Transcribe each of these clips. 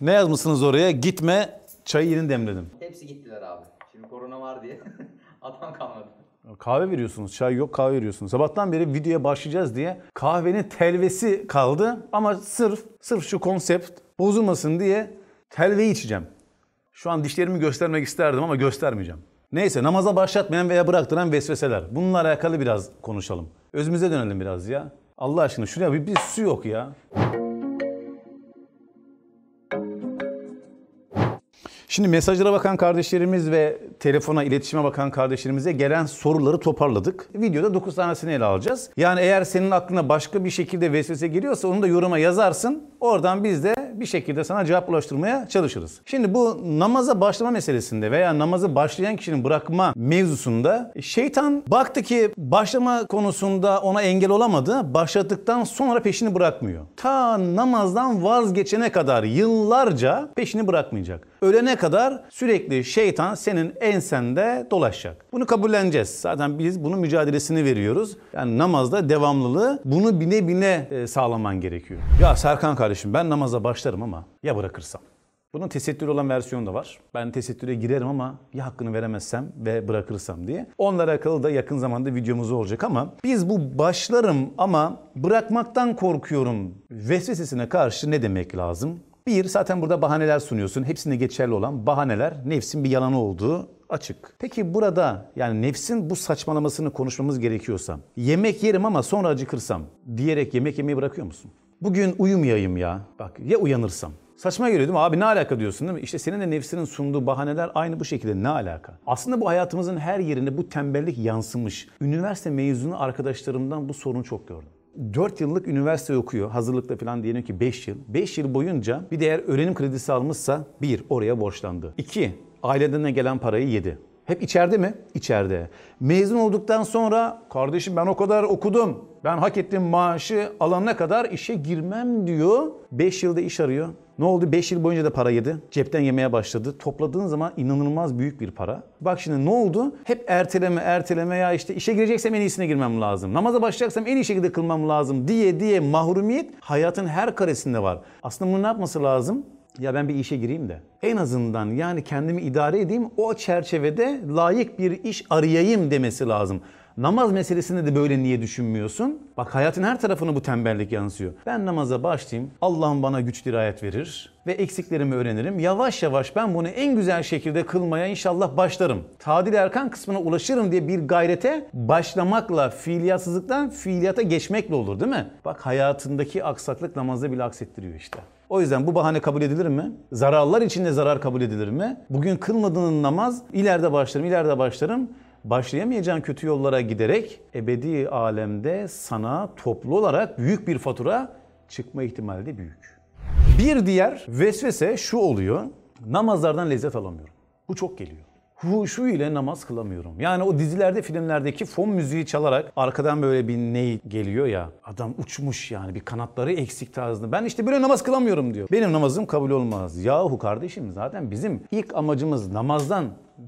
Ne yazmışsınız oraya? Gitme çayı yeni demledim. Hepsi gittiler abi. Şimdi korona var diye adam kalmadı. Kahve veriyorsunuz. Çay yok kahve veriyorsunuz. Sabahtan beri videoya başlayacağız diye kahvenin telvesi kaldı. Ama sırf sırf şu konsept bozulmasın diye telveyi içeceğim. Şu an dişlerimi göstermek isterdim ama göstermeyeceğim. Neyse namaza başlatmayan veya bıraktıran vesveseler. Bununla alakalı biraz konuşalım. Özümüze dönelim biraz ya. Allah aşkına şuraya bir, bir su yok ya. Şimdi mesajlara bakan kardeşlerimiz ve telefona, iletişime bakan kardeşlerimize gelen soruları toparladık. Videoda 9 tanesini ele alacağız. Yani eğer senin aklına başka bir şekilde vesvese geliyorsa onu da yoruma yazarsın. Oradan biz de bir şekilde sana cevap ulaştırmaya çalışırız. Şimdi bu namaza başlama meselesinde veya namazı başlayan kişinin bırakma mevzusunda şeytan baktı ki başlama konusunda ona engel olamadı. Başladıktan sonra peşini bırakmıyor. Ta namazdan vazgeçene kadar yıllarca peşini bırakmayacak. Ölene kadar sürekli şeytan senin ensende dolaşacak. Bunu kabulleneceğiz. Zaten biz bunun mücadelesini veriyoruz. Yani namazda devamlılığı bunu bine bine e, sağlaman gerekiyor. Ya Serkan kardeşim ben namaza başlarım ama ya bırakırsam? Bunun tesettür olan versiyonu da var. Ben tesettüre girerim ama ya hakkını veremezsem ve bırakırsam diye. Onunla alakalı da yakın zamanda videomuz olacak ama biz bu başlarım ama bırakmaktan korkuyorum vesvesesine karşı ne demek lazım? Bir, zaten burada bahaneler sunuyorsun. Hepsinde geçerli olan bahaneler nefsin bir yalanı olduğu açık. Peki burada yani nefsin bu saçmalamasını konuşmamız gerekiyorsa yemek yerim ama sonra acıkırsam diyerek yemek yemeyi bırakıyor musun? Bugün uyumayayım ya. Bak ya uyanırsam. Saçma geliyor değil mi? Abi ne alaka diyorsun değil mi? İşte senin de nefsinin sunduğu bahaneler aynı bu şekilde ne alaka? Aslında bu hayatımızın her yerinde bu tembellik yansımış. Üniversite mezunu arkadaşlarımdan bu sorunu çok gördüm. 4 yıllık üniversite okuyor. Hazırlıkta falan diyelim ki 5 yıl. 5 yıl boyunca bir de eğer öğrenim kredisi almışsa bir oraya borçlandı. 2 aileden gelen parayı yedi. Hep içeride mi? İçeride. Mezun olduktan sonra kardeşim ben o kadar okudum. Ben hak ettiğim maaşı alana kadar işe girmem diyor. 5 yılda iş arıyor. Ne oldu? 5 yıl boyunca da para yedi. Cepten yemeye başladı. Topladığın zaman inanılmaz büyük bir para. Bak şimdi ne oldu? Hep erteleme, erteleme ya işte işe gireceksem en iyisine girmem lazım. Namaza başlayacaksam en iyi şekilde kılmam lazım diye diye mahrumiyet hayatın her karesinde var. Aslında bunu ne yapması lazım? Ya ben bir işe gireyim de en azından yani kendimi idare edeyim o çerçevede layık bir iş arayayım demesi lazım. Namaz meselesinde de böyle niye düşünmüyorsun? Bak hayatın her tarafını bu tembellik yansıyor. Ben namaza başlayayım. Allah'ım bana güç dirayet verir ve eksiklerimi öğrenirim. Yavaş yavaş ben bunu en güzel şekilde kılmaya inşallah başlarım. Tadil erkan kısmına ulaşırım diye bir gayrete başlamakla fiiliyatsızlıktan fiiliyata geçmekle olur değil mi? Bak hayatındaki aksaklık namazda bile aksettiriyor işte. O yüzden bu bahane kabul edilir mi? Zararlar içinde zarar kabul edilir mi? Bugün kılmadığın namaz ileride başlarım, ileride başlarım başlayamayacağın kötü yollara giderek ebedi alemde sana toplu olarak büyük bir fatura çıkma ihtimali de büyük. Bir diğer vesvese şu oluyor. Namazlardan lezzet alamıyorum. Bu çok geliyor. Huşu ile namaz kılamıyorum. Yani o dizilerde, filmlerdeki fon müziği çalarak arkadan böyle bir ney geliyor ya. Adam uçmuş yani bir kanatları eksik tarzında. Ben işte böyle namaz kılamıyorum diyor. Benim namazım kabul olmaz. Yahu kardeşim zaten bizim ilk amacımız namazdan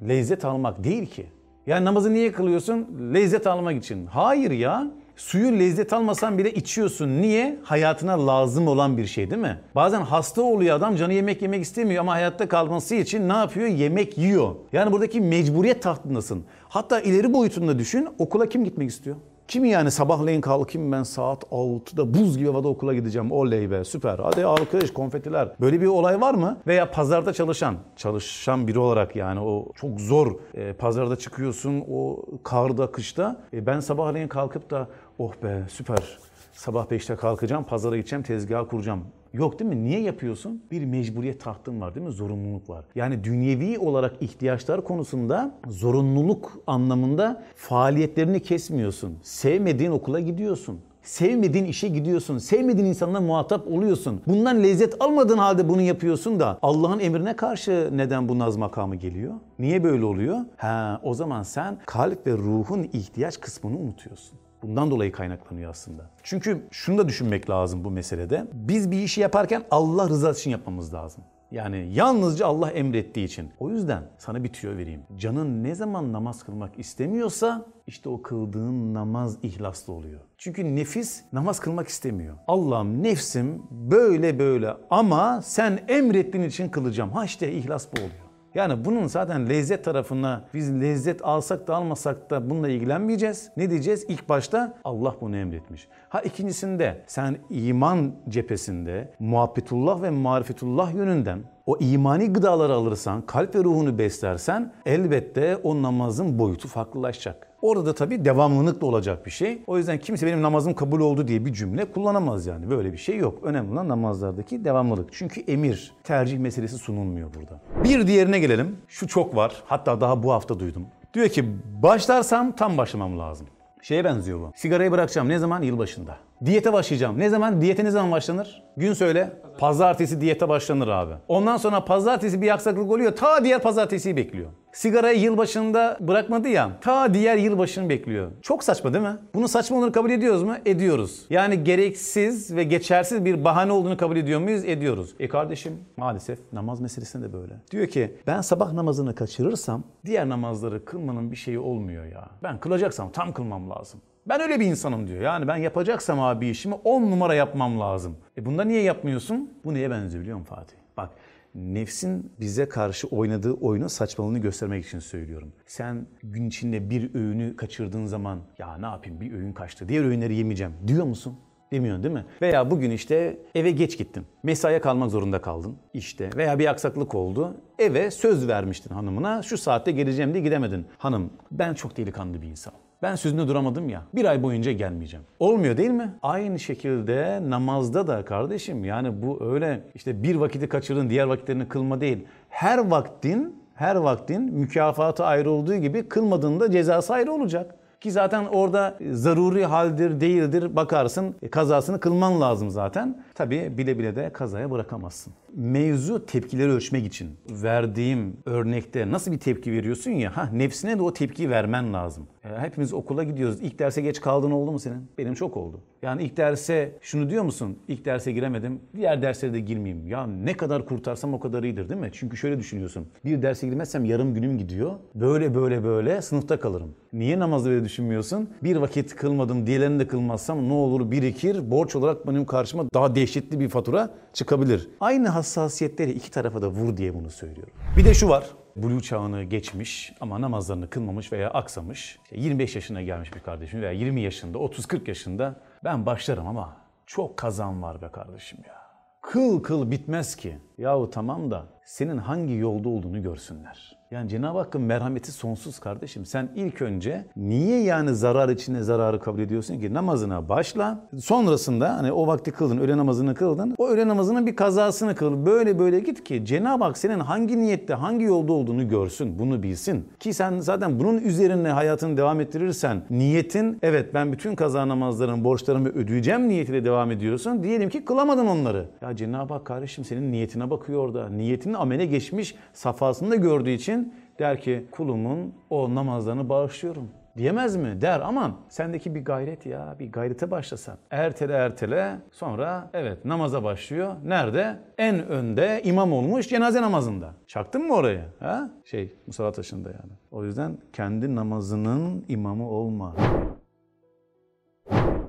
lezzet almak değil ki. Yani namazı niye kılıyorsun? Lezzet almak için. Hayır ya. Suyu lezzet almasan bile içiyorsun. Niye? Hayatına lazım olan bir şey değil mi? Bazen hasta oluyor adam canı yemek yemek istemiyor ama hayatta kalması için ne yapıyor? Yemek yiyor. Yani buradaki mecburiyet tahtındasın. Hatta ileri boyutunda düşün okula kim gitmek istiyor? Kim yani sabahleyin kalkayım ben saat 6'da buz gibi havada okula gideceğim. Oley be süper. Hadi alkış, konfetiler. Böyle bir olay var mı? Veya pazarda çalışan, çalışan biri olarak yani o çok zor. E, pazarda çıkıyorsun o karda, kışta. E, ben sabahleyin kalkıp da oh be süper. Sabah 5'te kalkacağım, pazara gideceğim, tezgah kuracağım. Yok değil mi? Niye yapıyorsun? Bir mecburiyet tahtın var değil mi? Zorunluluk var. Yani dünyevi olarak ihtiyaçlar konusunda zorunluluk anlamında faaliyetlerini kesmiyorsun. Sevmediğin okula gidiyorsun. Sevmediğin işe gidiyorsun. Sevmediğin insanla muhatap oluyorsun. Bundan lezzet almadığın halde bunu yapıyorsun da Allah'ın emrine karşı neden bu naz makamı geliyor? Niye böyle oluyor? Ha, o zaman sen kalp ve ruhun ihtiyaç kısmını unutuyorsun. Bundan dolayı kaynaklanıyor aslında. Çünkü şunu da düşünmek lazım bu meselede. Biz bir işi yaparken Allah rızası için yapmamız lazım. Yani yalnızca Allah emrettiği için. O yüzden sana bir tüyo vereyim. Canın ne zaman namaz kılmak istemiyorsa işte o kıldığın namaz ihlaslı oluyor. Çünkü nefis namaz kılmak istemiyor. Allah'ım nefsim böyle böyle ama sen emrettiğin için kılacağım. Ha işte ihlas bu oluyor. Yani bunun zaten lezzet tarafına biz lezzet alsak da almasak da bununla ilgilenmeyeceğiz. Ne diyeceğiz? İlk başta Allah bunu emretmiş. Ha ikincisinde sen iman cephesinde muhabbetullah ve marifetullah yönünden o imani gıdaları alırsan, kalp ve ruhunu beslersen elbette o namazın boyutu farklılaşacak. Orada da tabii devamlılık da olacak bir şey. O yüzden kimse benim namazım kabul oldu diye bir cümle kullanamaz yani. Böyle bir şey yok. Önemli olan namazlardaki devamlılık. Çünkü emir, tercih meselesi sunulmuyor burada. Bir diğerine gelelim. Şu çok var. Hatta daha bu hafta duydum. Diyor ki başlarsam tam başlamam lazım. Şeye benziyor bu. Sigarayı bırakacağım. Ne zaman? Yılbaşında. Diyete başlayacağım. Ne zaman? Diyete ne zaman başlanır? Gün söyle. Pazartesi diyete başlanır abi. Ondan sonra pazartesi bir aksaklık oluyor. Ta diğer pazartesiyi bekliyor. Sigarayı yılbaşında bırakmadı ya. Ta diğer yılbaşını bekliyor. Çok saçma değil mi? Bunu saçma olduğunu kabul ediyoruz mu? Ediyoruz. Yani gereksiz ve geçersiz bir bahane olduğunu kabul ediyor muyuz? Ediyoruz. E kardeşim maalesef namaz meselesinde de böyle. Diyor ki ben sabah namazını kaçırırsam diğer namazları kılmanın bir şeyi olmuyor ya. Ben kılacaksam tam kılmam lazım. Ben öyle bir insanım diyor. Yani ben yapacaksam abi işimi 10 numara yapmam lazım. E bunda niye yapmıyorsun? Bu neye benziyor biliyor musun Fatih? Bak nefsin bize karşı oynadığı oyunun saçmalığını göstermek için söylüyorum. Sen gün içinde bir öğünü kaçırdığın zaman ya ne yapayım bir öğün kaçtı diğer öğünleri yemeyeceğim diyor musun? Demiyorsun değil mi? Veya bugün işte eve geç gittin. Mesaiye kalmak zorunda kaldın işte. Veya bir aksaklık oldu. Eve söz vermiştin hanımına. Şu saatte geleceğim diye gidemedin. Hanım ben çok delikanlı bir insanım. Ben sözünde duramadım ya. Bir ay boyunca gelmeyeceğim. Olmuyor değil mi? Aynı şekilde namazda da kardeşim yani bu öyle işte bir vakiti kaçırdın diğer vakitlerini kılma değil. Her vaktin her vaktin mükafatı ayrı olduğu gibi kılmadığında cezası ayrı olacak. Ki zaten orada zaruri haldir değildir bakarsın e, kazasını kılman lazım zaten. Tabii bile bile de kazaya bırakamazsın. Mevzu tepkileri ölçmek için verdiğim örnekte nasıl bir tepki veriyorsun ya ha nefsine de o tepkiyi vermen lazım. E, hepimiz okula gidiyoruz. İlk derse geç kaldın oldu mu senin? Benim çok oldu. Yani ilk derse şunu diyor musun? İlk derse giremedim. Diğer derslere de girmeyeyim. Ya ne kadar kurtarsam o kadar iyidir değil mi? Çünkü şöyle düşünüyorsun. Bir derse girmezsem yarım günüm gidiyor. Böyle böyle böyle sınıfta kalırım. Niye namazda böyle düşünmüyorsun? Bir vakit kılmadım, diğerlerini de kılmazsam ne olur birikir. Borç olarak benim karşıma daha dehşetli bir fatura çıkabilir. Aynı hassasiyetleri iki tarafa da vur diye bunu söylüyorum. Bir de şu var. Blue çağını geçmiş ama namazlarını kılmamış veya aksamış. İşte 25 yaşına gelmiş bir kardeşim veya 20 yaşında, 30-40 yaşında ben başlarım ama çok kazan var be kardeşim ya. Kıl kıl bitmez ki. Yahu tamam da senin hangi yolda olduğunu görsünler. Yani Cenab-ı Hakk'ın merhameti sonsuz kardeşim. Sen ilk önce niye yani zarar içinde zararı kabul ediyorsun ki? Namazına başla. Sonrasında hani o vakti kıldın, öğle namazını kıldın. O öğle namazının bir kazasını kıl. Böyle böyle git ki Cenab-ı Hak senin hangi niyette, hangi yolda olduğunu görsün. Bunu bilsin. Ki sen zaten bunun üzerine hayatını devam ettirirsen niyetin evet ben bütün kaza namazlarının borçlarımı ödeyeceğim niyetiyle devam ediyorsun. Diyelim ki kılamadın onları. Ya Cenab-ı Hak kardeşim senin niyetine bakıyor orada. Niyetinin amele geçmiş safhasını da gördüğü için der ki kulumun o namazlarını bağışlıyorum. Diyemez mi? Der ama sendeki bir gayret ya bir gayrete başlasan. Ertele ertele sonra evet namaza başlıyor. Nerede? En önde imam olmuş cenaze namazında. Çaktın mı orayı? Ha? Şey Musa taşında yani. O yüzden kendi namazının imamı olma.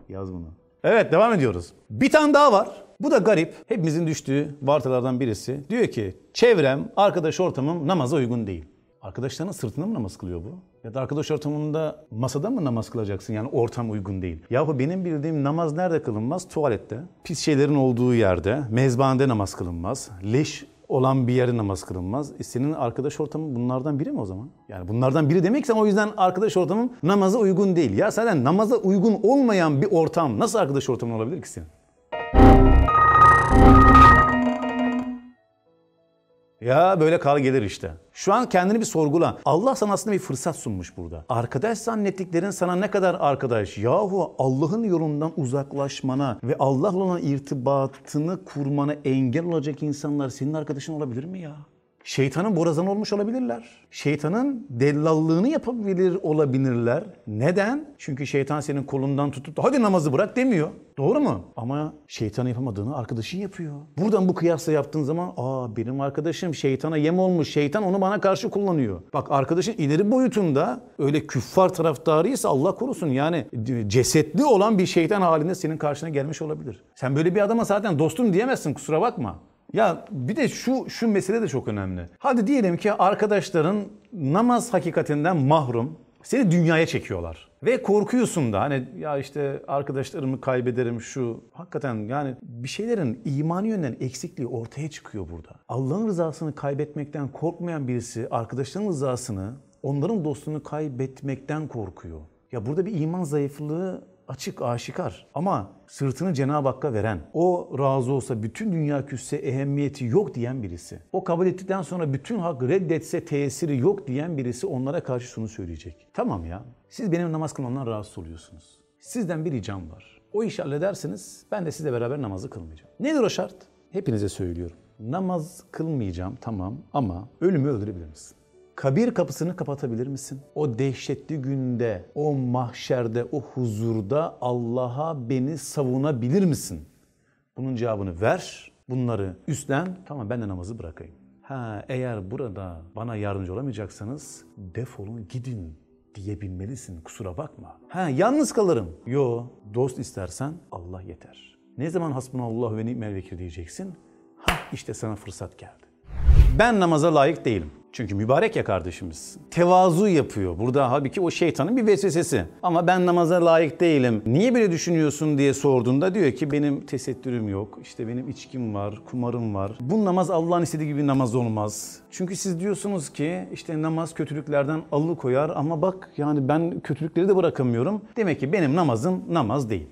Yaz bunu. Evet devam ediyoruz. Bir tane daha var. Bu da garip. Hepimizin düştüğü vartalardan birisi. Diyor ki çevrem, arkadaş ortamım namaza uygun değil. Arkadaşlarının sırtında mı namaz kılıyor bu? Ya da arkadaş ortamında masada mı namaz kılacaksın? Yani ortam uygun değil. Yahu benim bildiğim namaz nerede kılınmaz? Tuvalette. Pis şeylerin olduğu yerde. Mezbanede namaz kılınmaz. Leş olan bir yerde namaz kılınmaz. E senin arkadaş ortamın bunlardan biri mi o zaman? Yani bunlardan biri demekse o yüzden arkadaş ortamın namaza uygun değil. Ya zaten namaza uygun olmayan bir ortam nasıl arkadaş ortamın olabilir ki senin? Ya böyle kal gelir işte. Şu an kendini bir sorgula. Allah sana aslında bir fırsat sunmuş burada. Arkadaş zannettiklerin sana ne kadar arkadaş? Yahu Allah'ın yolundan uzaklaşmana ve Allah'la olan irtibatını kurmana engel olacak insanlar senin arkadaşın olabilir mi ya? Şeytanın borazanı olmuş olabilirler. Şeytanın dellallığını yapabilir olabilirler. Neden? Çünkü şeytan senin kolundan tutup da hadi namazı bırak demiyor. Doğru mu? Ama şeytanın yapamadığını arkadaşın yapıyor. Buradan bu kıyasla yaptığın zaman aa benim arkadaşım şeytana yem olmuş. Şeytan onu bana karşı kullanıyor. Bak arkadaşın ileri boyutunda öyle küffar taraftarıysa Allah korusun yani cesetli olan bir şeytan halinde senin karşına gelmiş olabilir. Sen böyle bir adama zaten dostum diyemezsin kusura bakma. Ya bir de şu şu mesele de çok önemli. Hadi diyelim ki arkadaşların namaz hakikatinden mahrum. Seni dünyaya çekiyorlar. Ve korkuyorsun da hani ya işte arkadaşlarımı kaybederim şu. Hakikaten yani bir şeylerin imani yönden eksikliği ortaya çıkıyor burada. Allah'ın rızasını kaybetmekten korkmayan birisi arkadaşların rızasını, onların dostluğunu kaybetmekten korkuyor. Ya burada bir iman zayıflığı açık, aşikar. Ama sırtını Cenab-ı Hakk'a veren, o razı olsa bütün dünya küsse ehemmiyeti yok diyen birisi. O kabul ettikten sonra bütün hak reddetse tesiri yok diyen birisi onlara karşı şunu söyleyecek. Tamam ya, siz benim namaz kılmamdan rahatsız oluyorsunuz. Sizden bir ricam var. O işi halledersiniz, ben de sizle beraber namazı kılmayacağım. Nedir o şart? Hepinize söylüyorum. Namaz kılmayacağım tamam ama ölümü öldürebilir misin? Kabir kapısını kapatabilir misin? O dehşetli günde, o mahşerde, o huzurda Allah'a beni savunabilir misin? Bunun cevabını ver, bunları üstlen, tamam ben de namazı bırakayım. Ha eğer burada bana yardımcı olamayacaksanız defolun gidin diyebilmelisin kusura bakma. Ha yalnız kalırım. Yo dost istersen Allah yeter. Ne zaman hasbunallah ve ni'mel vekil diyeceksin? Ha işte sana fırsat geldi. Ben namaza layık değilim. Çünkü mübarek ya kardeşimiz. Tevazu yapıyor. Burada halbuki o şeytanın bir vesvesesi. Ama ben namaza layık değilim. Niye böyle düşünüyorsun diye sorduğunda diyor ki benim tesettürüm yok. İşte benim içkim var, kumarım var. Bu namaz Allah'ın istediği gibi namaz olmaz. Çünkü siz diyorsunuz ki işte namaz kötülüklerden alıkoyar ama bak yani ben kötülükleri de bırakamıyorum. Demek ki benim namazım namaz değil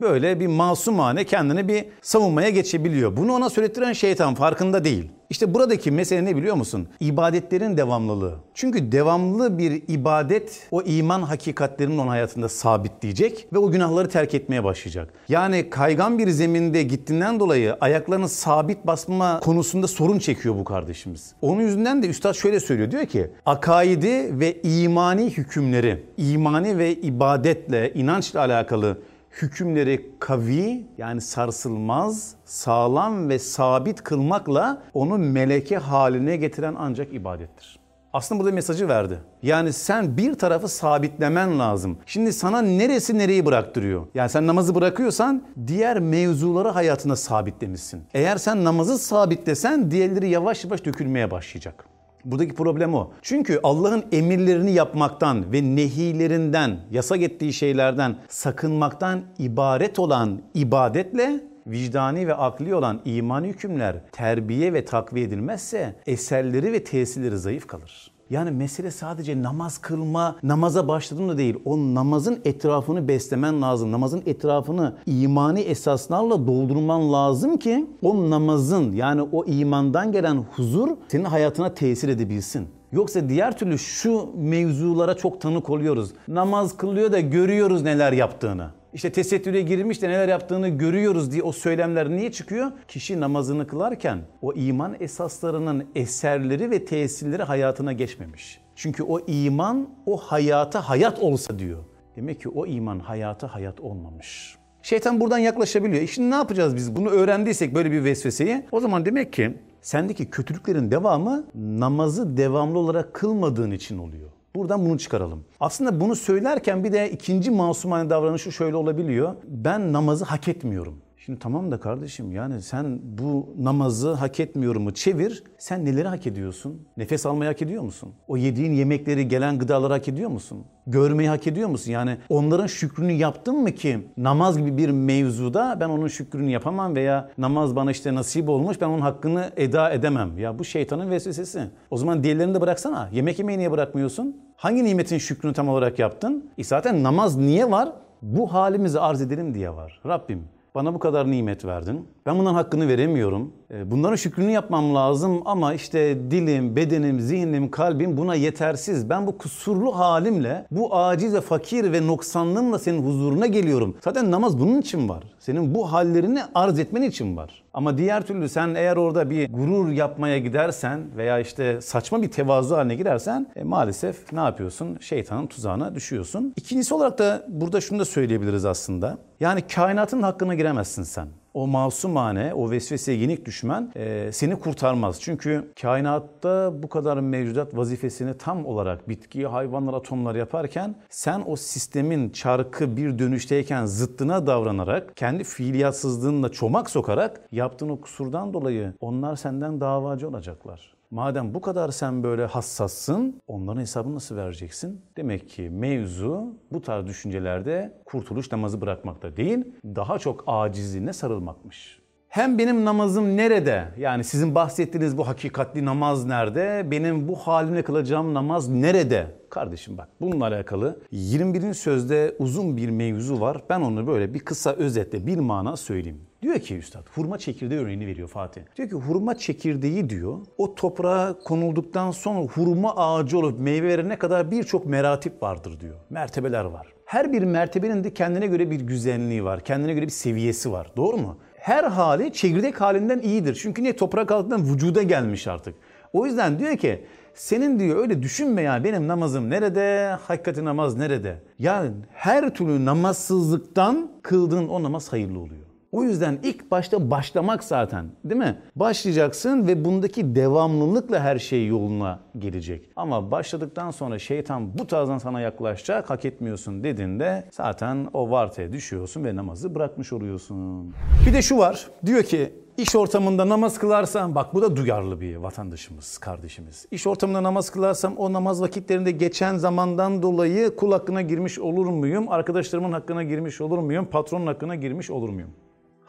böyle bir masumane kendini bir savunmaya geçebiliyor. Bunu ona söylettiren şeytan farkında değil. İşte buradaki mesele ne biliyor musun? İbadetlerin devamlılığı. Çünkü devamlı bir ibadet o iman hakikatlerinin onun hayatında sabitleyecek ve o günahları terk etmeye başlayacak. Yani kaygan bir zeminde gittiğinden dolayı ayaklarını sabit basma konusunda sorun çekiyor bu kardeşimiz. Onun yüzünden de üstad şöyle söylüyor. Diyor ki akaidi ve imani hükümleri, imani ve ibadetle, inançla alakalı hükümleri kavi yani sarsılmaz, sağlam ve sabit kılmakla onu meleke haline getiren ancak ibadettir. Aslında burada mesajı verdi. Yani sen bir tarafı sabitlemen lazım. Şimdi sana neresi nereyi bıraktırıyor? Yani sen namazı bırakıyorsan diğer mevzuları hayatına sabitlemişsin. Eğer sen namazı sabitlesen diğerleri yavaş yavaş dökülmeye başlayacak. Buradaki problem o. Çünkü Allah'ın emirlerini yapmaktan ve nehilerinden, yasak ettiği şeylerden sakınmaktan ibaret olan ibadetle vicdani ve akli olan imani hükümler terbiye ve takviye edilmezse eserleri ve tesirleri zayıf kalır. Yani mesele sadece namaz kılma, namaza başladığında değil. O namazın etrafını beslemen lazım. Namazın etrafını imani esaslarla doldurman lazım ki o namazın yani o imandan gelen huzur senin hayatına tesir edebilsin. Yoksa diğer türlü şu mevzulara çok tanık oluyoruz. Namaz kılıyor da görüyoruz neler yaptığını. İşte tesettüre girmiş de neler yaptığını görüyoruz diye o söylemler niye çıkıyor? Kişi namazını kılarken o iman esaslarının eserleri ve tesirleri hayatına geçmemiş. Çünkü o iman o hayata hayat olsa diyor. Demek ki o iman hayata hayat olmamış. Şeytan buradan yaklaşabiliyor. E şimdi ne yapacağız biz? Bunu öğrendiysek böyle bir vesveseyi. O zaman demek ki sendeki kötülüklerin devamı namazı devamlı olarak kılmadığın için oluyor. Buradan bunu çıkaralım. Aslında bunu söylerken bir de ikinci masumane davranışı şöyle olabiliyor. Ben namazı hak etmiyorum. Şimdi tamam da kardeşim yani sen bu namazı hak etmiyorumu çevir. Sen neleri hak ediyorsun? Nefes almayı hak ediyor musun? O yediğin yemekleri, gelen gıdaları hak ediyor musun? Görmeyi hak ediyor musun? Yani onların şükrünü yaptın mı ki namaz gibi bir mevzuda ben onun şükrünü yapamam veya namaz bana işte nasip olmuş ben onun hakkını eda edemem. Ya bu şeytanın vesvesesi. O zaman diğerlerini de bıraksana. Yemek yemeyi niye bırakmıyorsun? Hangi nimetin şükrünü tam olarak yaptın? E zaten namaz niye var? Bu halimizi arz edelim diye var. Rabbim Bana bu kadar nimet verdin. Ben bunların hakkını veremiyorum. E, Bunların şükrünü yapmam lazım ama işte dilim, bedenim, zihnim, kalbim buna yetersiz. Ben bu kusurlu halimle, bu aciz ve fakir ve noksanlığımla senin huzuruna geliyorum. Zaten namaz bunun için var. Senin bu hallerini arz etmen için var. Ama diğer türlü sen eğer orada bir gurur yapmaya gidersen veya işte saçma bir tevazu haline girersen e, maalesef ne yapıyorsun? Şeytanın tuzağına düşüyorsun. İkincisi olarak da burada şunu da söyleyebiliriz aslında. Yani kainatın hakkına giremezsin sen. O masumane, o vesveseye yenik düşmen e, seni kurtarmaz. Çünkü kainatta bu kadar mevcudat vazifesini tam olarak bitki, hayvanlar, atomlar yaparken sen o sistemin çarkı bir dönüşteyken zıttına davranarak, kendi fiiliyatsızlığınla çomak sokarak yaptığın o kusurdan dolayı onlar senden davacı olacaklar. Madem bu kadar sen böyle hassassın, onların hesabını nasıl vereceksin? Demek ki mevzu bu tarz düşüncelerde kurtuluş namazı bırakmakta değil, daha çok acizliğine sarılmakmış. Hem benim namazım nerede? Yani sizin bahsettiğiniz bu hakikatli namaz nerede? Benim bu halimle kılacağım namaz nerede? Kardeşim bak bununla alakalı 21. sözde uzun bir mevzu var. Ben onu böyle bir kısa özetle bir mana söyleyeyim. Diyor ki üstad hurma çekirdeği örneğini veriyor Fatih. Diyor ki hurma çekirdeği diyor o toprağa konulduktan sonra hurma ağacı olup meyve verene kadar birçok meratip vardır diyor. Mertebeler var. Her bir mertebenin de kendine göre bir güzelliği var. Kendine göre bir seviyesi var. Doğru mu? Her hali çekirdek halinden iyidir. Çünkü niye toprak altından vücuda gelmiş artık. O yüzden diyor ki senin diyor öyle düşünme ya benim namazım nerede, hakikati namaz nerede? Yani her türlü namazsızlıktan kıldığın o namaz hayırlı oluyor. O yüzden ilk başta başlamak zaten değil mi? Başlayacaksın ve bundaki devamlılıkla her şey yoluna gelecek. Ama başladıktan sonra şeytan bu tarzdan sana yaklaşacak, hak etmiyorsun dediğinde zaten o vartaya düşüyorsun ve namazı bırakmış oluyorsun. Bir de şu var, diyor ki İş ortamında namaz kılarsam, bak bu da duyarlı bir vatandaşımız, kardeşimiz. İş ortamında namaz kılarsam o namaz vakitlerinde geçen zamandan dolayı kul hakkına girmiş olur muyum? Arkadaşlarımın hakkına girmiş olur muyum? Patronun hakkına girmiş olur muyum?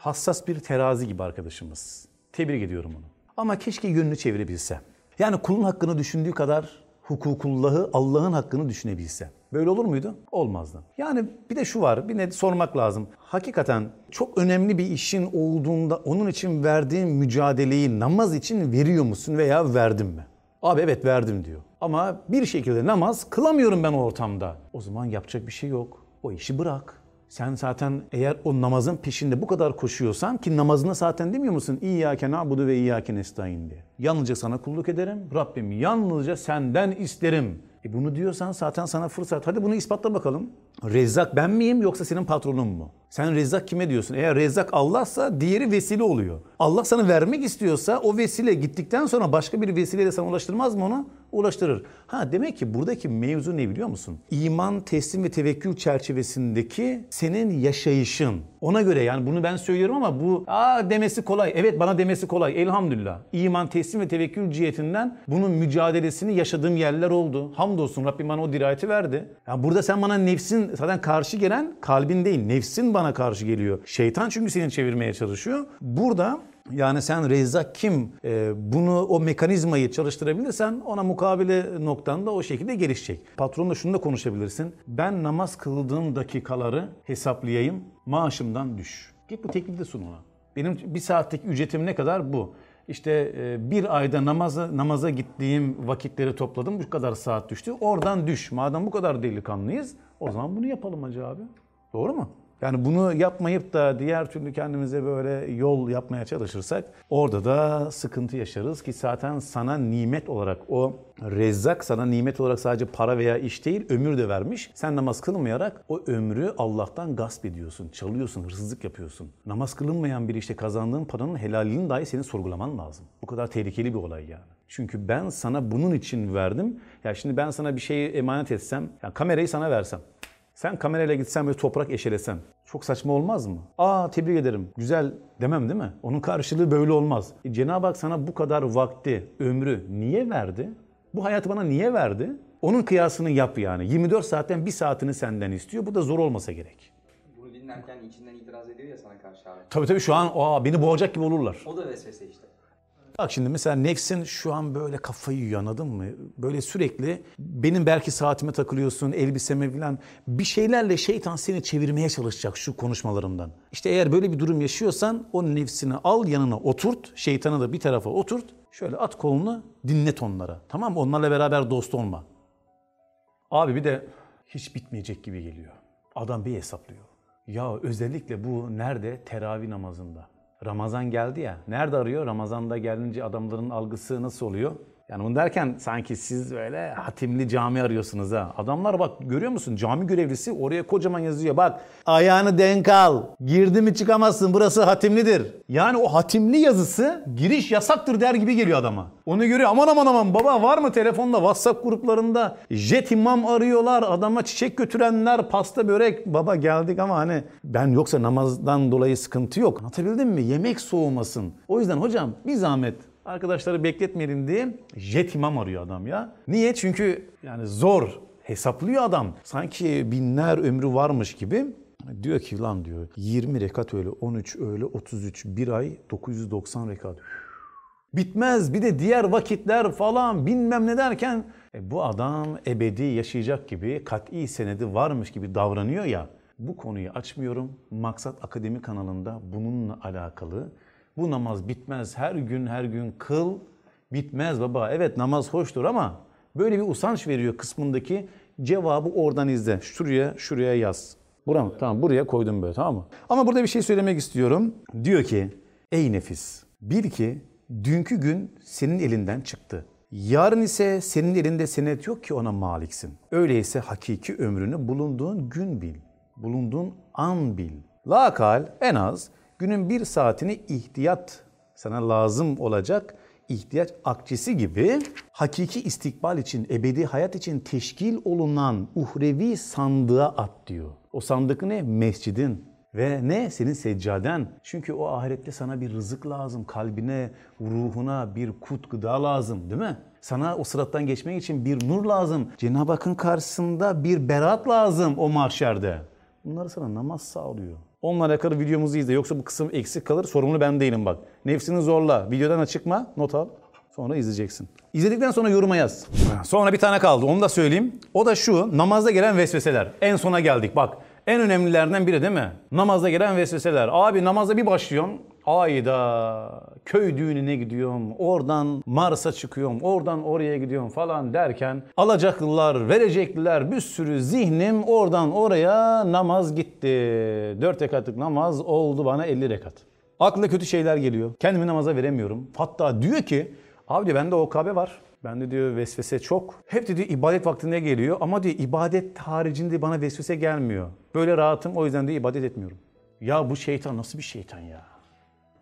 Hassas bir terazi gibi arkadaşımız. Tebrik ediyorum onu. Ama keşke yönünü çevirebilse. Yani kulun hakkını düşündüğü kadar hukukullahı, Allah'ın hakkını düşünebilse. Böyle olur muydu? Olmazdı. Yani bir de şu var, bir ne sormak lazım. Hakikaten çok önemli bir işin olduğunda onun için verdiğin mücadeleyi namaz için veriyor musun veya verdin mi? Abi evet verdim diyor. Ama bir şekilde namaz kılamıyorum ben o ortamda. O zaman yapacak bir şey yok. O işi bırak. Sen zaten eğer o namazın peşinde bu kadar koşuyorsan ki namazına zaten demiyor musun? İyyâke na'budu ve iyyâke nestaîn diye. Yalnızca sana kulluk ederim. Rabbim yalnızca senden isterim. E bunu diyorsan zaten sana fırsat. Hadi bunu ispatla bakalım. Rezzak ben miyim yoksa senin patronun mu? Sen Rezzak kime diyorsun? Eğer Rezzak Allah'sa diğeri vesile oluyor. Allah sana vermek istiyorsa o vesile gittikten sonra başka bir vesileyle sana ulaştırmaz mı onu? Ulaştırır. Ha demek ki buradaki mevzu ne biliyor musun? İman, teslim ve tevekkül çerçevesindeki senin yaşayışın. Ona göre yani bunu ben söylüyorum ama bu aa demesi kolay. Evet bana demesi kolay. Elhamdülillah. İman, teslim ve tevekkül cihetinden bunun mücadelesini yaşadığım yerler oldu. Hamdolsun Rabbim bana o dirayeti verdi. Ya burada sen bana nefsin zaten karşı gelen kalbin değil. Nefsin bana karşı geliyor. Şeytan çünkü seni çevirmeye çalışıyor. Burada yani sen Rezzak kim e, bunu o mekanizmayı çalıştırabilirsen ona mukabele noktan da o şekilde gelişecek. Patronla şunu da konuşabilirsin. Ben namaz kıldığım dakikaları hesaplayayım maaşımdan düş. Git bu teklifi de sun ona. Benim bir saatlik ücretim ne kadar bu? İşte e, bir ayda namaza, namaza gittiğim vakitleri topladım. Bu kadar saat düştü. Oradan düş. Madem bu kadar delikanlıyız o zaman bunu yapalım hacı abi. Doğru mu? Yani bunu yapmayıp da diğer türlü kendimize böyle yol yapmaya çalışırsak orada da sıkıntı yaşarız ki zaten sana nimet olarak o rezzak sana nimet olarak sadece para veya iş değil ömür de vermiş. Sen namaz kılmayarak o ömrü Allah'tan gasp ediyorsun, çalıyorsun, hırsızlık yapıyorsun. Namaz kılınmayan bir işte kazandığın paranın helalliğini dahi senin sorgulaman lazım. Bu kadar tehlikeli bir olay yani. Çünkü ben sana bunun için verdim. Ya şimdi ben sana bir şeyi emanet etsem, yani kamerayı sana versem. Sen kamerayla gitsen ve toprak eşelesen çok saçma olmaz mı? Aa tebrik ederim. Güzel demem değil mi? Onun karşılığı böyle olmaz. E, Cenab-ı Hak sana bu kadar vakti, ömrü niye verdi? Bu hayatı bana niye verdi? Onun kıyasını yap yani. 24 saatten bir saatini senden istiyor. Bu da zor olmasa gerek. Bunu dinlerken içinden itiraz ediyor ya sana karşı abi. Tabii tabii şu an aa, beni boğacak gibi olurlar. O da vesvese işte. Bak şimdi mesela nefsin şu an böyle kafayı yiyor anladın mı? Böyle sürekli benim belki saatime takılıyorsun, elbiseme falan bir şeylerle şeytan seni çevirmeye çalışacak şu konuşmalarımdan. İşte eğer böyle bir durum yaşıyorsan o nefsini al yanına oturt, şeytanı da bir tarafa oturt. Şöyle at kolunu dinlet onlara. Tamam mı? Onlarla beraber dost olma. Abi bir de hiç bitmeyecek gibi geliyor. Adam bir hesaplıyor. Ya özellikle bu nerede? Teravih namazında. Ramazan geldi ya. Nerede arıyor? Ramazan'da gelince adamların algısı nasıl oluyor? Yani bunu derken sanki siz böyle hatimli cami arıyorsunuz ha. Adamlar bak görüyor musun? Cami görevlisi oraya kocaman yazıyor. Bak ayağını denk al. Girdi mi çıkamazsın. Burası hatimlidir. Yani o hatimli yazısı giriş yasaktır der gibi geliyor adama. Onu görüyor. Aman aman aman baba var mı telefonda WhatsApp gruplarında jet imam arıyorlar. Adama çiçek götürenler pasta börek. Baba geldik ama hani ben yoksa namazdan dolayı sıkıntı yok. Anlatabildim mi? Yemek soğumasın. O yüzden hocam bir zahmet Arkadaşları bekletmeyelim diye jet imam arıyor adam ya. Niye? Çünkü yani zor hesaplıyor adam. Sanki binler ömrü varmış gibi. Diyor ki lan diyor 20 rekat öyle 13 öyle 33 bir ay 990 rekat. Bitmez bir de diğer vakitler falan bilmem ne derken e, bu adam ebedi yaşayacak gibi kat'i senedi varmış gibi davranıyor ya. Bu konuyu açmıyorum. Maksat Akademi kanalında bununla alakalı bu namaz bitmez. Her gün her gün kıl bitmez baba. Evet namaz hoştur ama böyle bir usanç veriyor kısmındaki cevabı oradan izle. Şuraya şuraya yaz. Bura mı? Tamam buraya koydum böyle tamam mı? Ama burada bir şey söylemek istiyorum. Diyor ki ey nefis bil ki dünkü gün senin elinden çıktı. Yarın ise senin elinde senet yok ki ona maliksin. Öyleyse hakiki ömrünü bulunduğun gün bil. Bulunduğun an bil. Lakal en az günün bir saatini ihtiyat sana lazım olacak ihtiyaç akçesi gibi hakiki istikbal için, ebedi hayat için teşkil olunan uhrevi sandığa at diyor. O sandık ne? Mescidin. Ve ne? Senin seccaden. Çünkü o ahirette sana bir rızık lazım. Kalbine, ruhuna bir kut gıda lazım değil mi? Sana o sırattan geçmek için bir nur lazım. Cenab-ı Hakk'ın karşısında bir berat lazım o mahşerde. Bunları sana namaz sağlıyor. Onunla alakalı videomuzu izle. Yoksa bu kısım eksik kalır. Sorumlu ben değilim bak. Nefsini zorla. Videodan çıkma. Not al. Sonra izleyeceksin. İzledikten sonra yoruma yaz. Sonra bir tane kaldı. Onu da söyleyeyim. O da şu. Namazda gelen vesveseler. En sona geldik. Bak. En önemlilerden biri değil mi? Namazda gelen vesveseler. Abi namaza bir başlıyorsun. Ayda köy düğününe gidiyorum, oradan Mars'a çıkıyorum, oradan oraya gidiyorum falan derken alacaklılar, verecekliler bir sürü zihnim oradan oraya namaz gitti. 4 rekatlık namaz oldu bana 50 rekat. Akla kötü şeyler geliyor. Kendimi namaza veremiyorum. Hatta diyor ki abi bende OKB var. Bende diyor vesvese çok. Hep de diyor ibadet vaktinde geliyor ama diyor ibadet haricinde bana vesvese gelmiyor. Böyle rahatım o yüzden diyor ibadet etmiyorum. Ya bu şeytan nasıl bir şeytan ya?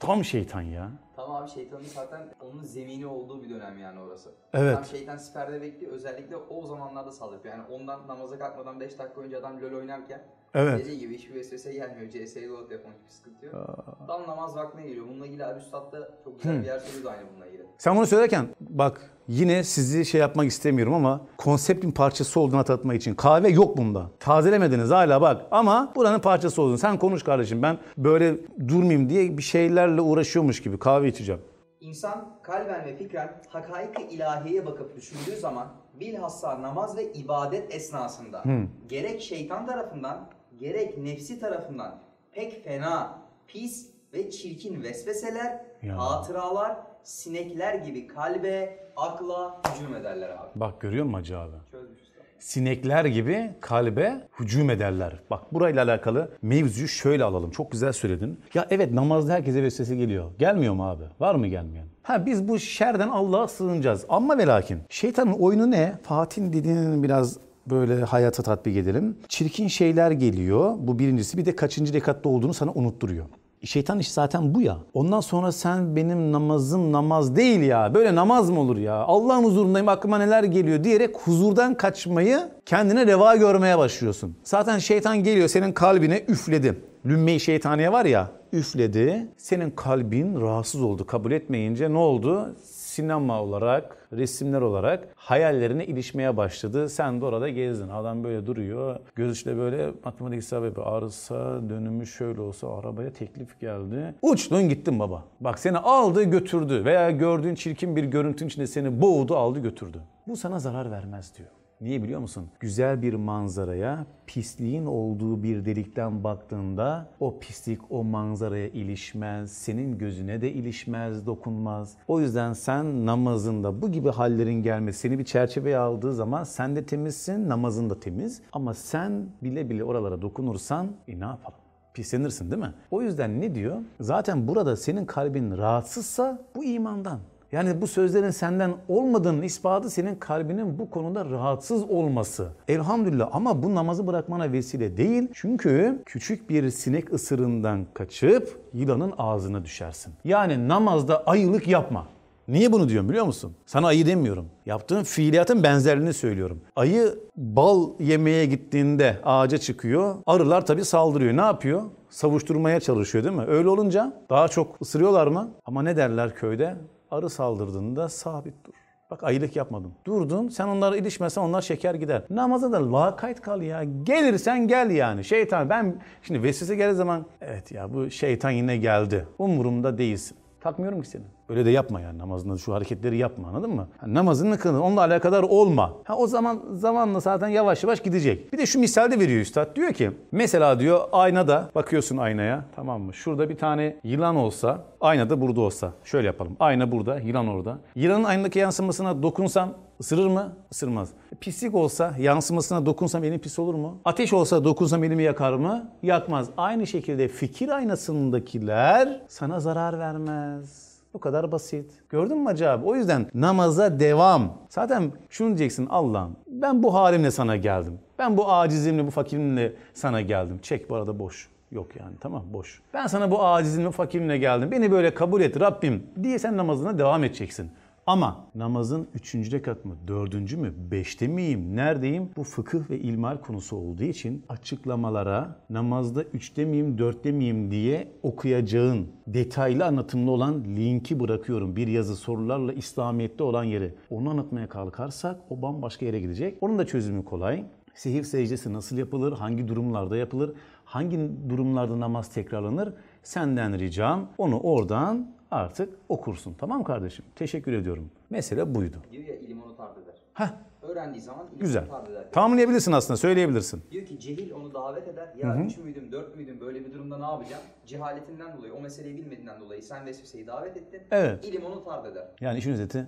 Tam şeytan ya. Tam abi şeytanın zaten onun zemini olduğu bir dönem yani orası. Evet. Tam şeytan siperde bekliyor. Özellikle o zamanlarda saldırıyor. Yani ondan namaza kalkmadan 5 dakika önce adam LoL oynarken Evet. dediği gibi hiçbir vesvese gelmiyor. CSGO telefon hiçbir sıkıntı yok. Tam namaz vaktine geliyor. Bununla ilgili abi Üstad da çok güzel bir yer söylüyordu aynı bununla ilgili. Sen bunu söylerken bak yine sizi şey yapmak istemiyorum ama konseptin parçası olduğunu hatırlatmak için kahve yok bunda. Tazelemediniz hala bak ama buranın parçası oldun. Sen konuş kardeşim ben böyle durmayayım diye bir şeylerle uğraşıyormuş gibi kahve içeceğim. İnsan kalben ve fikren hakaik-i ilahiyeye bakıp düşündüğü zaman bilhassa namaz ve ibadet esnasında gerek şeytan tarafından gerek nefsi tarafından pek fena, pis ve çirkin vesveseler, Ya. hatıralar, sinekler gibi kalbe, akla hücum ederler abi. Bak görüyor musun Hacı abi? Çözmüş. Sinekler gibi kalbe hücum ederler. Bak burayla alakalı mevzuyu şöyle alalım. Çok güzel söyledin. Ya evet namazda herkese vesvese geliyor. Gelmiyor mu abi? Var mı gelmeyen? Ha biz bu şerden Allah'a sığınacağız. Ama ve lakin şeytanın oyunu ne? Fatih'in dediğinin biraz böyle hayata tatbik edelim. Çirkin şeyler geliyor. Bu birincisi. Bir de kaçıncı rekatta olduğunu sana unutturuyor. Şeytan iş zaten bu ya. Ondan sonra sen benim namazım namaz değil ya. Böyle namaz mı olur ya? Allah'ın huzurundayım aklıma neler geliyor diyerek huzurdan kaçmayı kendine reva görmeye başlıyorsun. Zaten şeytan geliyor senin kalbine üfledi. Lümme-i şeytaniye var ya üfledi. Senin kalbin rahatsız oldu. Kabul etmeyince ne oldu? Sinema olarak, resimler olarak hayallerine ilişmeye başladı. Sen de orada gezdin. Adam böyle duruyor. Göz içinde böyle matematik hesabı yapıyor. Arıza dönümü şöyle olsa arabaya teklif geldi. Uçtun gittin baba. Bak seni aldı götürdü veya gördüğün çirkin bir görüntünün içinde seni boğdu aldı götürdü. Bu sana zarar vermez diyor. Niye biliyor musun? Güzel bir manzaraya pisliğin olduğu bir delikten baktığında o pislik o manzaraya ilişmez, senin gözüne de ilişmez, dokunmaz. O yüzden sen namazında bu gibi hallerin gelmesi seni bir çerçeveye aldığı zaman sen de temizsin, namazın da temiz. Ama sen bile bile oralara dokunursan e ne yapalım? Pislenirsin değil mi? O yüzden ne diyor? Zaten burada senin kalbin rahatsızsa bu imandan. Yani bu sözlerin senden olmadığının ispatı senin kalbinin bu konuda rahatsız olması. Elhamdülillah ama bu namazı bırakmana vesile değil. Çünkü küçük bir sinek ısırından kaçıp yılanın ağzına düşersin. Yani namazda ayılık yapma. Niye bunu diyorum biliyor musun? Sana ayı demiyorum. Yaptığın fiiliyatın benzerliğini söylüyorum. Ayı bal yemeye gittiğinde ağaca çıkıyor. Arılar tabii saldırıyor. Ne yapıyor? Savuşturmaya çalışıyor değil mi? Öyle olunca daha çok ısırıyorlar mı? Ama ne derler köyde? Arı saldırdığında sabit dur. Bak ayılık yapmadım. Durdun sen onlara ilişmesen onlar şeker gider. Namaza da lakayt kal ya. Gelirsen gel yani. Şeytan ben şimdi vesvese geldiği zaman evet ya bu şeytan yine geldi. Umurumda değilsin. Takmıyorum ki seni. Böyle de yapma yani namazında şu hareketleri yapma anladın mı? Ha, namazını kılın onunla alakadar olma. Ha, o zaman zamanla zaten yavaş yavaş gidecek. Bir de şu misalde veriyor üstad diyor ki mesela diyor aynada bakıyorsun aynaya tamam mı? Şurada bir tane yılan olsa aynada burada olsa şöyle yapalım. Ayna burada yılan orada. Yılanın aynadaki yansımasına dokunsam ısırır mı? Isırmaz. Pislik olsa yansımasına dokunsam elim pis olur mu? Ateş olsa dokunsam elimi yakar mı? Yakmaz. Aynı şekilde fikir aynasındakiler sana zarar vermez. Bu kadar basit. Gördün mü Hacı abi? O yüzden namaza devam. Zaten şunu diyeceksin Allah'ım ben bu halimle sana geldim. Ben bu acizimle, bu fakirimle sana geldim. Çek bu arada boş. Yok yani tamam boş. Ben sana bu acizimle, fakirimle geldim. Beni böyle kabul et Rabbim diye sen namazına devam edeceksin. Ama namazın üçüncü rekat mı, dördüncü mü, beşte miyim, neredeyim? Bu fıkıh ve ilmal konusu olduğu için açıklamalara namazda üçte miyim, dörtte miyim diye okuyacağın detaylı anlatımlı olan linki bırakıyorum. Bir yazı sorularla İslamiyet'te olan yeri. Onu anlatmaya kalkarsak o bambaşka yere gidecek. Onun da çözümü kolay. Sihir secdesi nasıl yapılır, hangi durumlarda yapılır, hangi durumlarda namaz tekrarlanır? Senden ricam onu oradan artık okursun. Tamam kardeşim? Teşekkür ediyorum. Mesele buydu. Diyor ya ilim onu tard eder. Heh, Öğrendiği zaman ilim güzel. onu tard eder. Tamamlayabilirsin aslında, söyleyebilirsin. Diyor ki cehil onu davet eder. Ya üç müydüm, dört müydüm böyle bir durumda ne yapacağım? Cehaletinden dolayı, o meseleyi bilmediğinden dolayı sen vesveseyi davet ettin. Evet. İlim onu tard eder. Yani işin özeti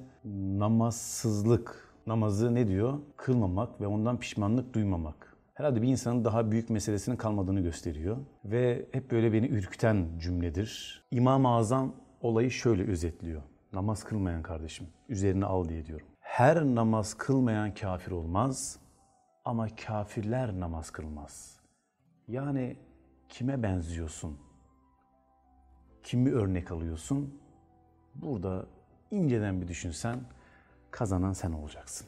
namazsızlık. Namazı ne diyor? Kılmamak ve ondan pişmanlık duymamak. Herhalde bir insanın daha büyük meselesinin kalmadığını gösteriyor. Ve hep böyle beni ürküten cümledir. İmam-ı Azam olayı şöyle özetliyor. Namaz kılmayan kardeşim üzerine al diye diyorum. Her namaz kılmayan kafir olmaz ama kafirler namaz kılmaz. Yani kime benziyorsun? Kimi örnek alıyorsun? Burada inceden bir düşünsen kazanan sen olacaksın.